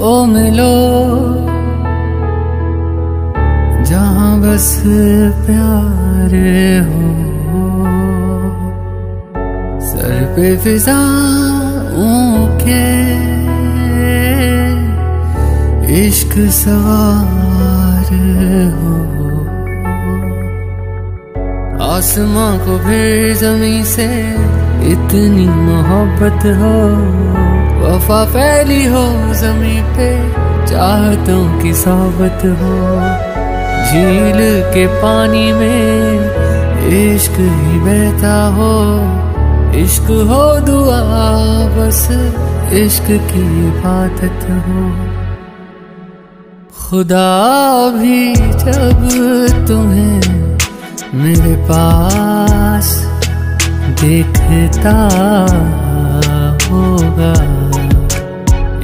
قوم جہاں بس پیار ہو۔ سر پہ فضا کے عشق سوار ہو۔ آسماں کو پھر زمین سے اتنی محبت ہو۔ وفا پھیلی ہو، زمین پہ چاہتوں کی صحبت ہو۔ جھیل کے پانی میں عشق ہی بہتا ہو۔ عشق ہو دعا، بس عشق کی عبادت ہو۔ خدا بھی جب تمہیں میرے پاس دیکھتا ہوگا۔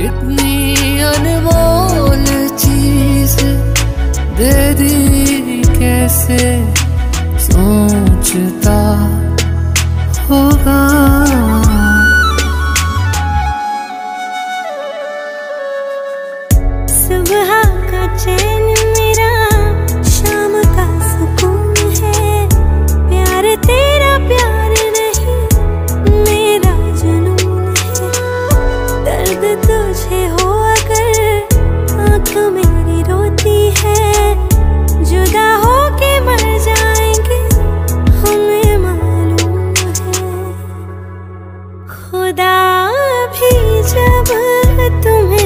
اتنی انمول چیز دے دی کیسے سوچتا ہوگا؟ صبح کا چین تمہیں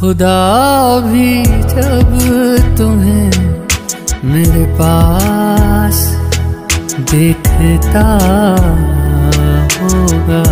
خدا بھی جب تمہیں میرے پاس دیکھتا ہوگا۔